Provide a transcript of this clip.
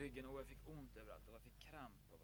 ryggen och jag fick ont överallt och jag fick kramp. Och